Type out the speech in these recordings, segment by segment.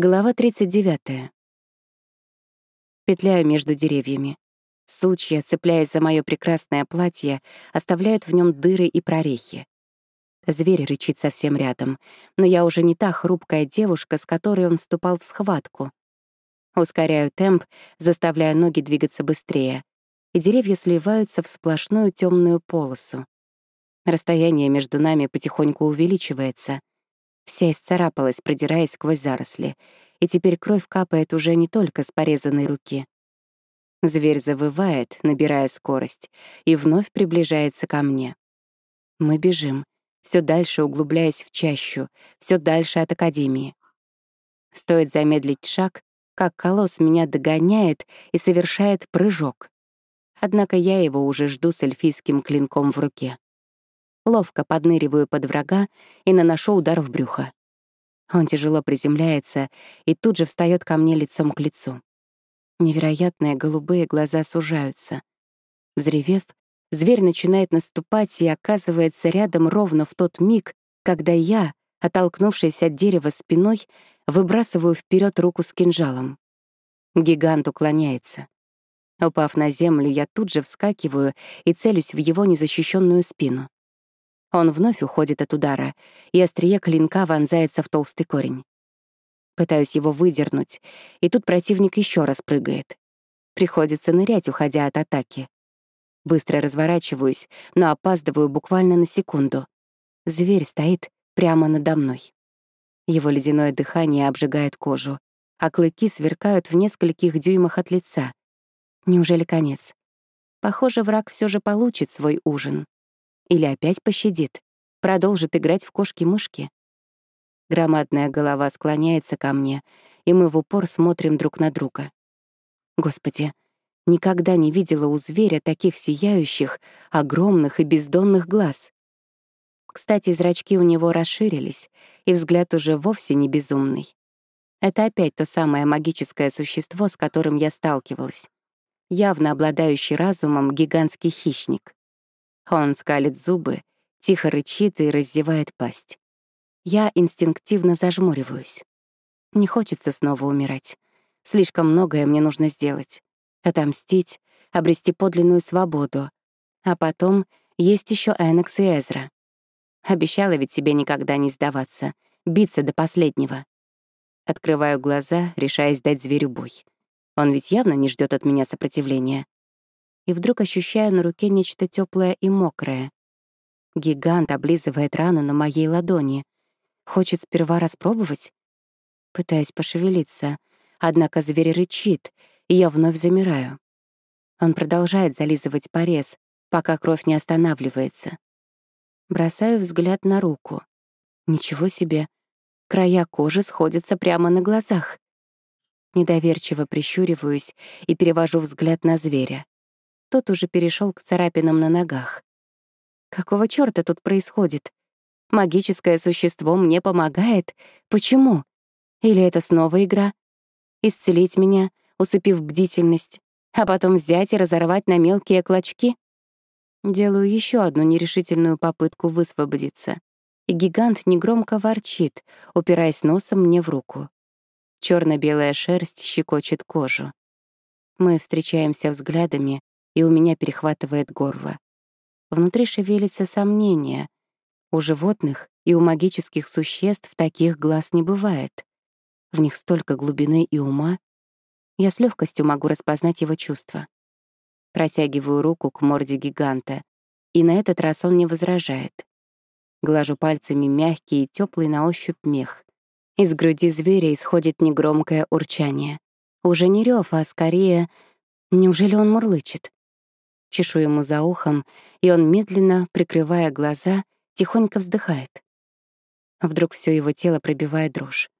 Глава 39. Петляю между деревьями. Сучья, цепляясь за мое прекрасное платье, оставляют в нем дыры и прорехи. Зверь рычит совсем рядом, но я уже не та хрупкая девушка, с которой он вступал в схватку. Ускоряю темп, заставляя ноги двигаться быстрее, и деревья сливаются в сплошную темную полосу. Расстояние между нами потихоньку увеличивается. Вся исцарапалась, продираясь сквозь заросли, и теперь кровь капает уже не только с порезанной руки. Зверь завывает, набирая скорость, и вновь приближается ко мне. Мы бежим, все дальше углубляясь в чащу, все дальше от Академии. Стоит замедлить шаг, как колосс меня догоняет и совершает прыжок. Однако я его уже жду с эльфийским клинком в руке. Ловко подныриваю под врага и наношу удар в брюхо. Он тяжело приземляется и тут же встает ко мне лицом к лицу. Невероятные голубые глаза сужаются. Взревев, зверь начинает наступать и оказывается рядом ровно в тот миг, когда я, оттолкнувшись от дерева спиной, выбрасываю вперед руку с кинжалом. Гигант уклоняется. Упав на землю, я тут же вскакиваю и целюсь в его незащищенную спину. Он вновь уходит от удара, и острие клинка вонзается в толстый корень. Пытаюсь его выдернуть, и тут противник еще раз прыгает. Приходится нырять, уходя от атаки. Быстро разворачиваюсь, но опаздываю буквально на секунду. Зверь стоит прямо надо мной. Его ледяное дыхание обжигает кожу, а клыки сверкают в нескольких дюймах от лица. Неужели конец? Похоже, враг все же получит свой ужин. Или опять пощадит, продолжит играть в кошки-мышки. Громадная голова склоняется ко мне, и мы в упор смотрим друг на друга. Господи, никогда не видела у зверя таких сияющих, огромных и бездонных глаз. Кстати, зрачки у него расширились, и взгляд уже вовсе не безумный. Это опять то самое магическое существо, с которым я сталкивалась. Явно обладающий разумом гигантский хищник. Он скалит зубы, тихо рычит и раздевает пасть. Я инстинктивно зажмуриваюсь. Не хочется снова умирать. Слишком многое мне нужно сделать. Отомстить, обрести подлинную свободу. А потом есть еще Энекс и Эзра. Обещала ведь себе никогда не сдаваться, биться до последнего. Открываю глаза, решаясь дать зверю бой. Он ведь явно не ждет от меня сопротивления и вдруг ощущаю на руке нечто теплое и мокрое. Гигант облизывает рану на моей ладони. Хочет сперва распробовать? Пытаюсь пошевелиться, однако зверь рычит, и я вновь замираю. Он продолжает зализывать порез, пока кровь не останавливается. Бросаю взгляд на руку. Ничего себе, края кожи сходятся прямо на глазах. Недоверчиво прищуриваюсь и перевожу взгляд на зверя. Тот уже перешел к царапинам на ногах. Какого чёрта тут происходит? Магическое существо мне помогает? Почему? Или это снова игра? Исцелить меня, усыпив бдительность, а потом взять и разорвать на мелкие клочки? Делаю еще одну нерешительную попытку высвободиться. И гигант негромко ворчит, упираясь носом мне в руку. черно белая шерсть щекочет кожу. Мы встречаемся взглядами, и у меня перехватывает горло. Внутри шевелится сомнение. У животных и у магических существ таких глаз не бывает. В них столько глубины и ума. Я с легкостью могу распознать его чувства. Протягиваю руку к морде гиганта, и на этот раз он не возражает. Глажу пальцами мягкий и теплый на ощупь мех. Из груди зверя исходит негромкое урчание. Уже не рев, а скорее... Неужели он мурлычет? Чешу ему за ухом, и он, медленно, прикрывая глаза, тихонько вздыхает. Вдруг все его тело пробивает дрожь.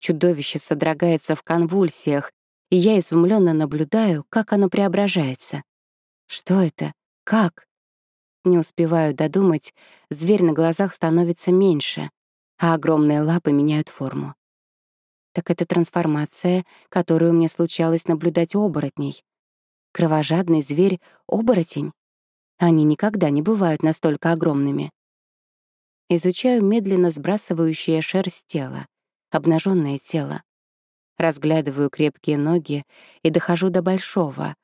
Чудовище содрогается в конвульсиях, и я изумленно наблюдаю, как оно преображается. Что это? Как? Не успеваю додумать, зверь на глазах становится меньше, а огромные лапы меняют форму. Так это трансформация, которую мне случалось наблюдать у оборотней. Кровожадный зверь — оборотень. Они никогда не бывают настолько огромными. Изучаю медленно сбрасывающее шерсть тело, обнаженное тело. Разглядываю крепкие ноги и дохожу до большого,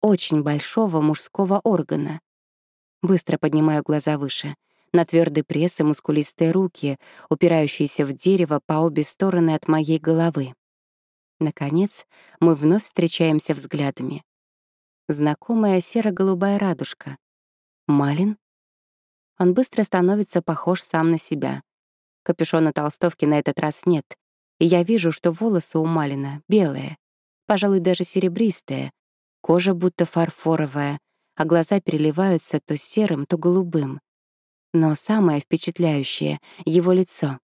очень большого мужского органа. Быстро поднимаю глаза выше, на твердый пресс и мускулистые руки, упирающиеся в дерево по обе стороны от моей головы. Наконец, мы вновь встречаемся взглядами. Знакомая серо-голубая радужка. Малин? Он быстро становится похож сам на себя. Капюшона толстовки на этот раз нет, и я вижу, что волосы у Малина белые, пожалуй, даже серебристые, кожа будто фарфоровая, а глаза переливаются то серым, то голубым. Но самое впечатляющее — его лицо.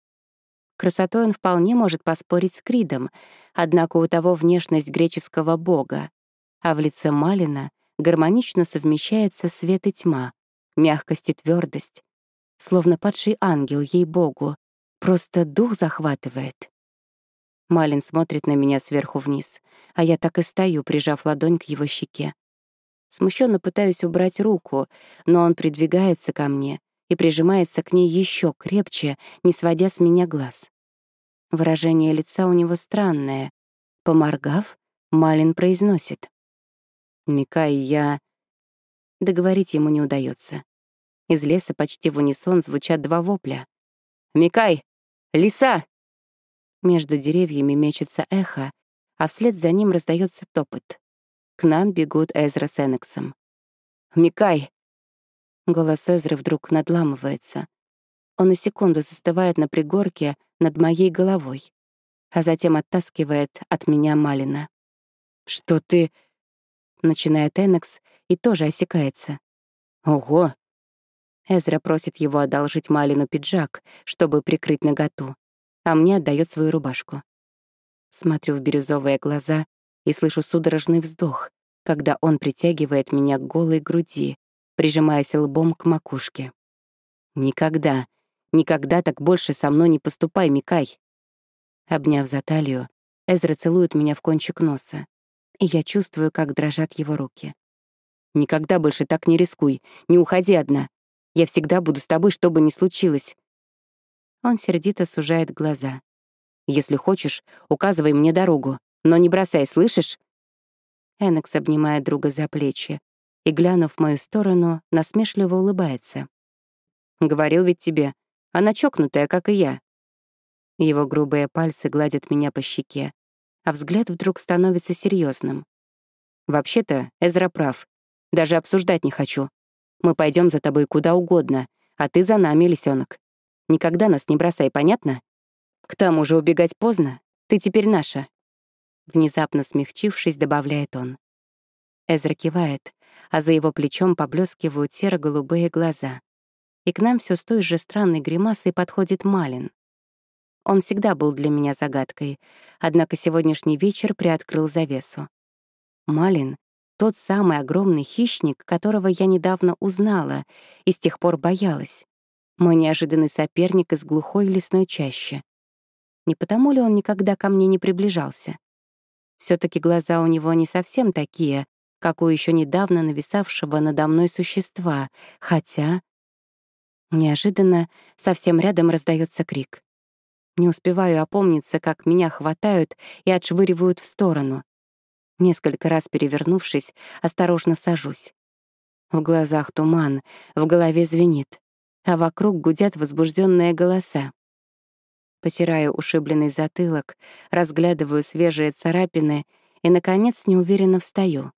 Красотой он вполне может поспорить с Кридом, однако у того внешность греческого бога, а в лице Малина гармонично совмещается свет и тьма, мягкость и твердость, словно падший ангел, ей-богу, просто дух захватывает. Малин смотрит на меня сверху вниз, а я так и стою, прижав ладонь к его щеке. Смущенно пытаюсь убрать руку, но он придвигается ко мне и прижимается к ней еще крепче, не сводя с меня глаз. Выражение лица у него странное. Поморгав, Малин произносит. «Микай, я...» Договорить ему не удается. Из леса почти в унисон звучат два вопля. «Микай! Лиса!» Между деревьями мечется эхо, а вслед за ним раздается топот. К нам бегут Эзра с Энексом. «Микай!» Голос Эзры вдруг надламывается. Он на секунду застывает на пригорке над моей головой, а затем оттаскивает от меня Малина. «Что ты...» — начинает Энекс и тоже осекается. «Ого!» Эзра просит его одолжить Малину пиджак, чтобы прикрыть наготу, а мне отдает свою рубашку. Смотрю в бирюзовые глаза и слышу судорожный вздох, когда он притягивает меня к голой груди, прижимаясь лбом к макушке. «Никогда, никогда так больше со мной не поступай, Микай!» Обняв за талию, Эзра целует меня в кончик носа, и я чувствую, как дрожат его руки. «Никогда больше так не рискуй, не уходи одна. Я всегда буду с тобой, что бы ни случилось». Он сердито сужает глаза. «Если хочешь, указывай мне дорогу, но не бросай, слышишь?» Энекс обнимает друга за плечи, и, глянув в мою сторону, насмешливо улыбается. «Говорил ведь тебе, она чокнутая, как и я». Его грубые пальцы гладят меня по щеке, а взгляд вдруг становится серьезным. «Вообще-то, Эзра прав. Даже обсуждать не хочу. Мы пойдем за тобой куда угодно, а ты за нами, лисенок. Никогда нас не бросай, понятно? К тому же убегать поздно, ты теперь наша». Внезапно смягчившись, добавляет он. Эзра кивает, а за его плечом поблескивают серо-голубые глаза. И к нам все с той же странной гримасой подходит Малин. Он всегда был для меня загадкой, однако сегодняшний вечер приоткрыл завесу. Малин — тот самый огромный хищник, которого я недавно узнала и с тех пор боялась. Мой неожиданный соперник из глухой лесной чащи. Не потому ли он никогда ко мне не приближался? все таки глаза у него не совсем такие, как у еще недавно нависавшего надо мной существа, хотя... Неожиданно совсем рядом раздается крик. Не успеваю опомниться, как меня хватают и отшвыривают в сторону. Несколько раз перевернувшись, осторожно сажусь. В глазах туман, в голове звенит, а вокруг гудят возбужденные голоса. Потираю ушибленный затылок, разглядываю свежие царапины и, наконец, неуверенно встаю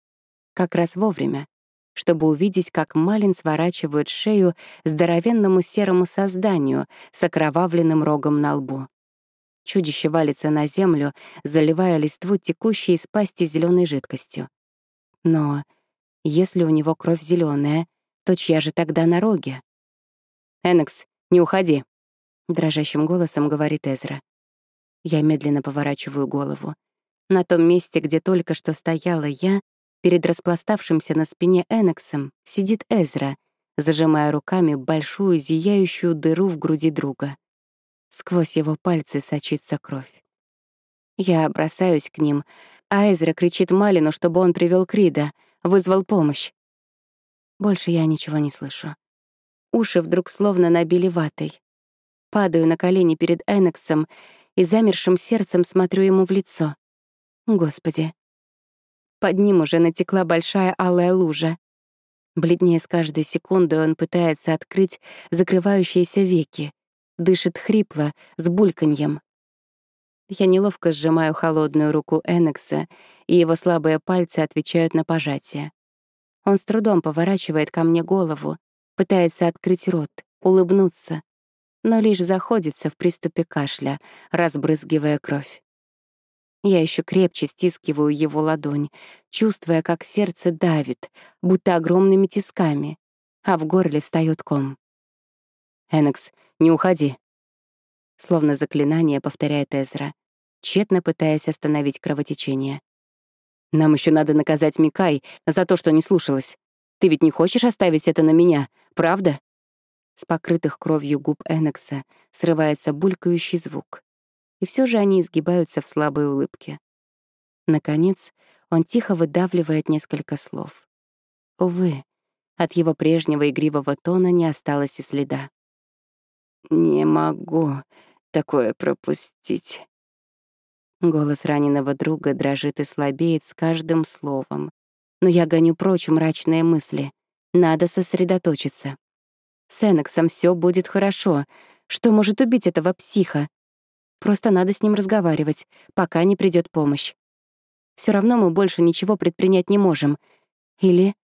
как раз вовремя, чтобы увидеть, как Малин сворачивает шею здоровенному серому созданию с окровавленным рогом на лбу. Чудище валится на землю, заливая листву текущей из пасти зеленой жидкостью. Но если у него кровь зеленая, то чья же тогда на роге? «Энекс, не уходи!» — дрожащим голосом говорит Эзра. Я медленно поворачиваю голову. На том месте, где только что стояла я, Перед распластавшимся на спине Энексом сидит Эзра, зажимая руками большую зияющую дыру в груди друга. Сквозь его пальцы сочится кровь. Я бросаюсь к ним, а Эзра кричит Малину, чтобы он привел Крида, вызвал помощь. Больше я ничего не слышу. Уши вдруг словно набили ватой. Падаю на колени перед Энексом и замершим сердцем смотрю ему в лицо. Господи. Под ним уже натекла большая алая лужа. Бледнее с каждой секундой он пытается открыть закрывающиеся веки, дышит хрипло, с бульканьем. Я неловко сжимаю холодную руку Энекса, и его слабые пальцы отвечают на пожатие. Он с трудом поворачивает ко мне голову, пытается открыть рот, улыбнуться, но лишь заходится в приступе кашля, разбрызгивая кровь. Я еще крепче стискиваю его ладонь, чувствуя, как сердце давит, будто огромными тисками, а в горле встает ком. «Энекс, не уходи!» Словно заклинание повторяет Эзра тщетно пытаясь остановить кровотечение. «Нам еще надо наказать Микай за то, что не слушалась. Ты ведь не хочешь оставить это на меня, правда?» С покрытых кровью губ Энекса срывается булькающий звук. И все же они изгибаются в слабой улыбке. Наконец, он тихо выдавливает несколько слов. Увы, от его прежнего игривого тона не осталось и следа. «Не могу такое пропустить», Голос раненого друга дрожит и слабеет с каждым словом. Но я гоню прочь мрачные мысли. Надо сосредоточиться. С Энексом все будет хорошо. Что может убить этого психа? Просто надо с ним разговаривать, пока не придет помощь. Все равно мы больше ничего предпринять не можем. Или...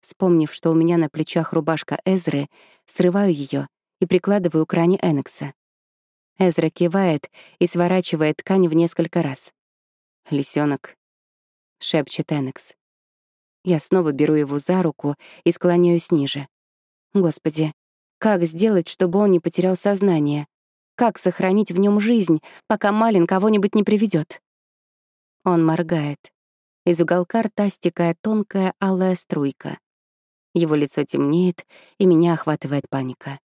Вспомнив, что у меня на плечах рубашка Эзры, срываю ее и прикладываю к ране Энекса. Эзра кивает и сворачивает ткань в несколько раз. «Лисёнок», — шепчет Энекс. Я снова беру его за руку и склоняюсь ниже. Господи, как сделать, чтобы он не потерял сознание? Как сохранить в нем жизнь, пока Малин кого-нибудь не приведет? Он моргает. Из уголка рта стекает тонкая алая струйка. Его лицо темнеет, и меня охватывает паника.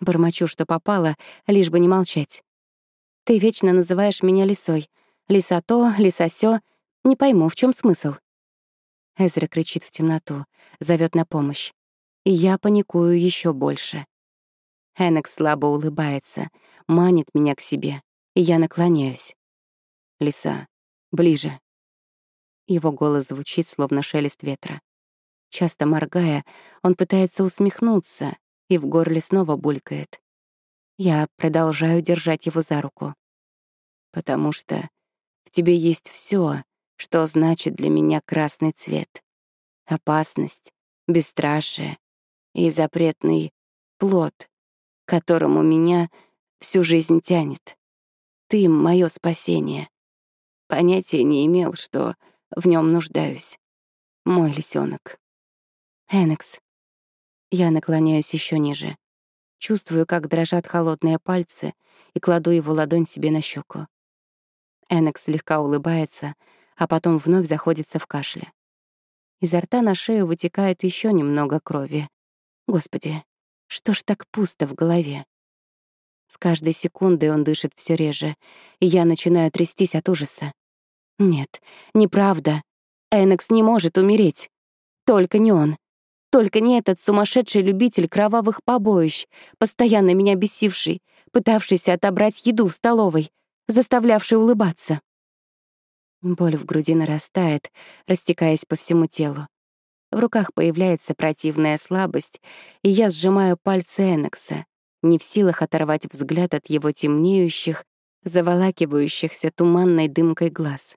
Бормочу, что попало, лишь бы не молчать. Ты вечно называешь меня лисой. Лиса то, лиса сё. Не пойму, в чем смысл? Эзра кричит в темноту, зовет на помощь. И я паникую еще больше. Эннек слабо улыбается, манит меня к себе, и я наклоняюсь. Лиса, ближе. Его голос звучит, словно шелест ветра. Часто моргая, он пытается усмехнуться, и в горле снова булькает. Я продолжаю держать его за руку. Потому что в тебе есть все, что значит для меня красный цвет. Опасность, бесстрашие и запретный плод, которому меня всю жизнь тянет. Ты — мое спасение. Понятия не имел, что в нем нуждаюсь. Мой лисенок. Энекс, я наклоняюсь еще ниже. Чувствую, как дрожат холодные пальцы, и кладу его ладонь себе на щеку. Энекс слегка улыбается, а потом вновь заходится в кашле. Изо рта на шею вытекает еще немного крови. Господи, что ж так пусто в голове? С каждой секундой он дышит все реже, и я начинаю трястись от ужаса. Нет, неправда. Энекс не может умереть. Только не он. Только не этот сумасшедший любитель кровавых побоищ, постоянно меня бесивший, пытавшийся отобрать еду в столовой, заставлявший улыбаться. Боль в груди нарастает, растекаясь по всему телу. В руках появляется противная слабость, и я сжимаю пальцы Энекса, не в силах оторвать взгляд от его темнеющих, заволакивающихся туманной дымкой глаз.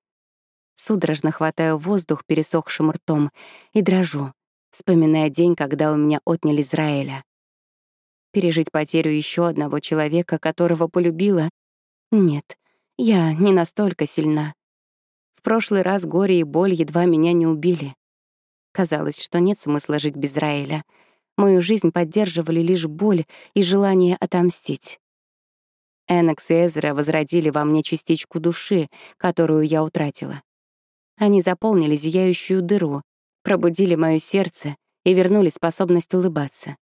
Судорожно хватаю воздух пересохшим ртом и дрожу, вспоминая день, когда у меня отняли Израиля. Пережить потерю еще одного человека, которого полюбила? Нет, я не настолько сильна. В прошлый раз горе и боль едва меня не убили. Казалось, что нет смысла жить без Израиля. Мою жизнь поддерживали лишь боль и желание отомстить. Энакс и Эзра возродили во мне частичку души, которую я утратила. Они заполнили зияющую дыру, пробудили мое сердце и вернули способность улыбаться.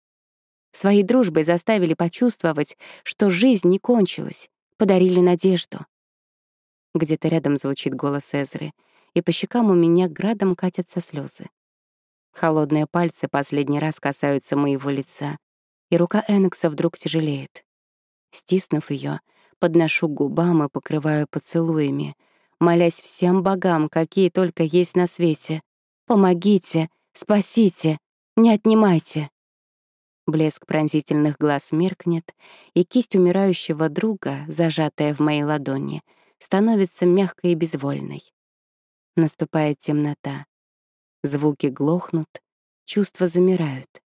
Своей дружбой заставили почувствовать, что жизнь не кончилась, подарили надежду. Где-то рядом звучит голос Эзры, и по щекам у меня градом катятся слезы. Холодные пальцы последний раз касаются моего лица, и рука Энекса вдруг тяжелеет. Стиснув ее, подношу к губам и покрываю поцелуями, молясь всем богам, какие только есть на свете. «Помогите! Спасите! Не отнимайте!» Блеск пронзительных глаз меркнет, и кисть умирающего друга, зажатая в моей ладони, становится мягкой и безвольной. Наступает темнота. Звуки глохнут, чувства замирают.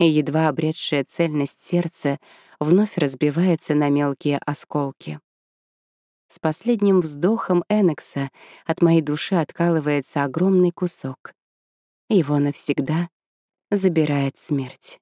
И едва обретшая цельность сердце вновь разбивается на мелкие осколки. С последним вздохом Энекса от моей души откалывается огромный кусок. Его навсегда забирает смерть.